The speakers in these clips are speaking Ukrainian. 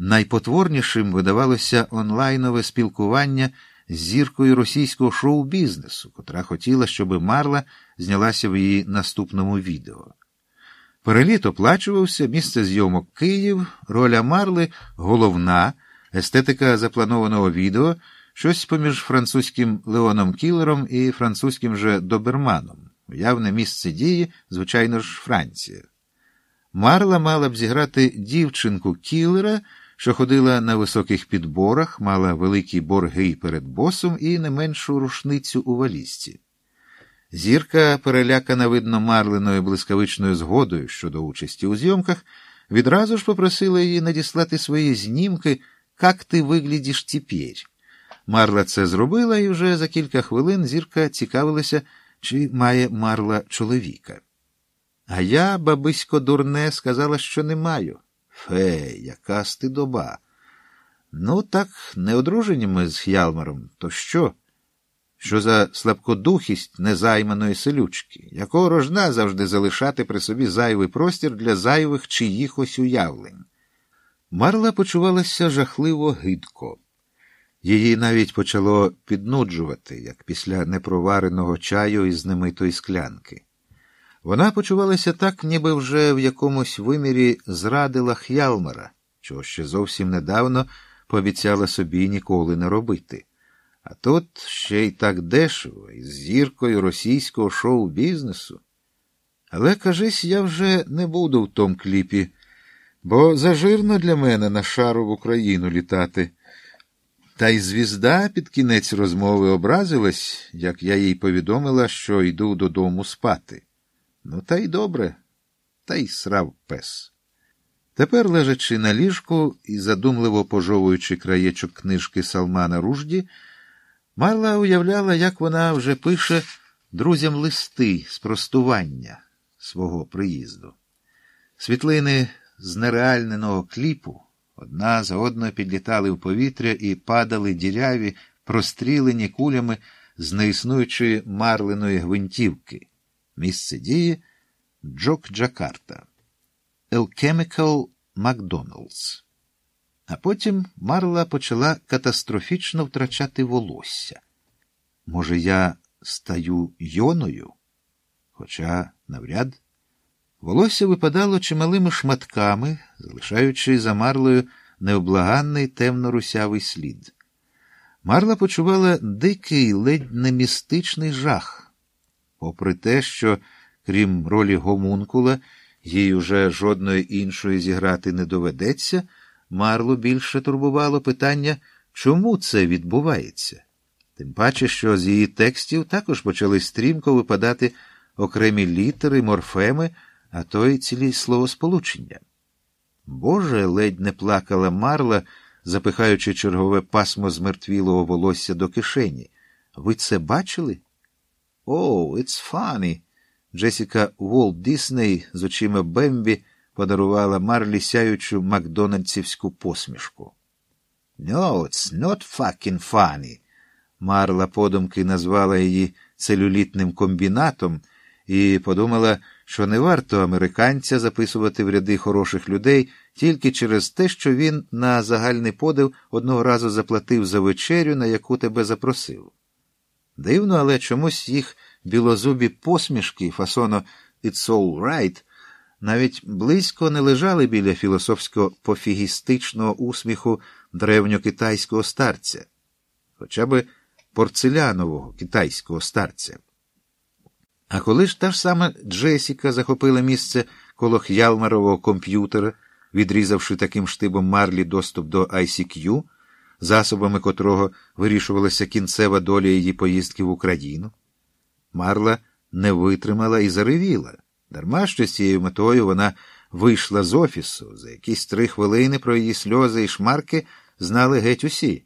найпотворнішим видавалося онлайнове спілкування з зіркою російського шоу-бізнесу, котра хотіла, щоб Марла знялася в її наступному відео. Переліт оплачувався, місце зйомок Київ, роля Марли головна, естетика запланованого відео, щось поміж французьким Леоном Кілером і французьким же Доберманом. Уявне місце дії, звичайно ж, Франція. Марла мала б зіграти дівчинку Кілера, що ходила на високих підборах, мала великі борги перед босом і не меншу рушницю у валізці. Зірка, перелякана, видно, марленою блискавичною згодою щодо участі у зйомках, відразу ж попросила її надіслати свої знімки, «Как ти виглядиш тепер?». Марла це зробила, і вже за кілька хвилин зірка цікавилася, чи має марла чоловіка. А я, бабисько дурне, сказала, що не маю. Фе, яка стидоба. Ну, так, не одружені ми з Х'ялмаром, то що? Що за слабкодухість незайманої селючки, якого рожна завжди залишати при собі зайвий простір для зайвих чиїхось уявлень? Марла почувалася жахливо гидко. Її навіть почало піднуджувати, як після непровареного чаю із немитої склянки. Вона почувалася так, ніби вже в якомусь вимірі зрадила Х'ялмара, чого ще зовсім недавно пообіцяла собі ніколи не робити. А тут ще й так дешево, із зіркою російського шоу-бізнесу. Але, кажись, я вже не буду в том кліпі, бо зажирно для мене на шару в Україну літати. Та й звізда під кінець розмови образилась, як я їй повідомила, що йду додому спати. Ну, та й добре, та й срав пес. Тепер, лежачи на ліжку і задумливо пожовуючи краєчок книжки Салмана Ружді, Марла уявляла, як вона вже пише друзям листи з простування свого приїзду. Світлини з нереальненого кліпу одна за одною підлітали в повітря і падали діряві, прострілені кулями з неіснуючої марленої гвинтівки. Місце дії Джок Джакарта, Alchemical Макдоналдс. А потім Марла почала катастрофічно втрачати волосся. Може, я стаю йоною? Хоча навряд. Волосся випадало чималими шматками, залишаючи за Марлою невблаганний темно-русявий слід. Марла почувала дикий, ледь не містичний жах. Попри те, що, крім ролі гомункула, їй уже жодної іншої зіграти не доведеться. Марлу більше турбувало питання, чому це відбувається. Тим паче, що з її текстів також почали стрімко випадати окремі літери, морфеми, а то й цілі словосполучення. Боже, ледь не плакала Марла, запихаючи чергове пасмо змертвілого волосся до кишені. Ви це бачили? О, oh, it's funny. Джесіка Волт Дісней з очима Бембі подарувала Марлі сяючу макдональдсівську посмішку. No, it's not fucking funny. Марла подумки назвала її целюлітним комбінатом і подумала, що не варто американця записувати в ряди хороших людей тільки через те, що він на загальний подив одного разу заплатив за вечерю, на яку тебе запросив. Дивно, але чомусь їх білозубі посмішки фасону «It's all right» навіть близько не лежали біля філософсько пофігістичного усміху древньокитайського старця, хоча би порцелянового китайського старця. А коли ж та ж сама Джесіка захопила місце коло х'ялмарового комп'ютера, відрізавши таким штибом Марлі доступ до ICQ, засобами котрого вирішувалася кінцева доля її поїздки в Україну, Марла не витримала і заревіла. Дарма що з цією метою вона вийшла з офісу. За якісь три хвилини про її сльози і шмарки знали геть усі.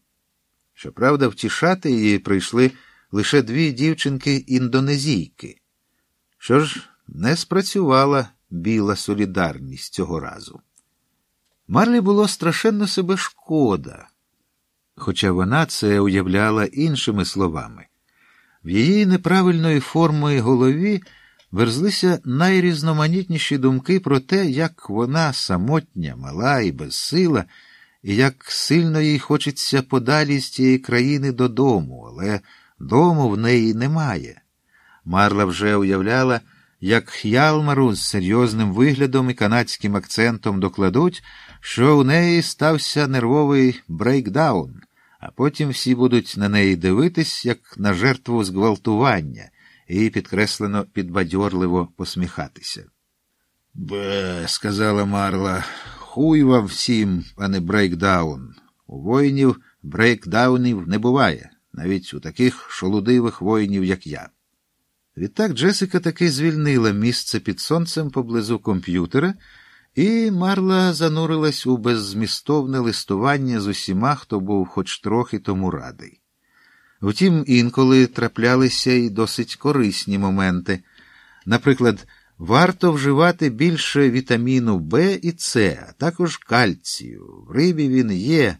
Щоправда, втішати її прийшли лише дві дівчинки-індонезійки. Що ж, не спрацювала біла солідарність цього разу. Марлі було страшенно себе шкода, хоча вона це уявляла іншими словами. В її неправильної форми голові верзлися найрізноманітніші думки про те, як вона самотня, мала і безсила, і як сильно їй хочеться подалі з цієї країни додому, але дому в неї немає. Марла вже уявляла, як Ялмару з серйозним виглядом і канадським акцентом докладуть, що у неї стався нервовий breakdown, а потім всі будуть на неї дивитись, як на жертву зґвалтування, і підкреслено підбадьорливо посміхатися. Бе, сказала Марла, хуй вам всім, а не breakdown. У воїнів breakdown ів не буває, навіть у таких шолудивих воїнів, як я. Відтак Джесика таки звільнила місце під сонцем поблизу комп'ютера, і Марла занурилась у беззмістовне листування з усіма, хто був хоч трохи тому радий. Втім, інколи траплялися й досить корисні моменти. Наприклад, варто вживати більше вітаміну В і С, а також кальцію. В рибі він є,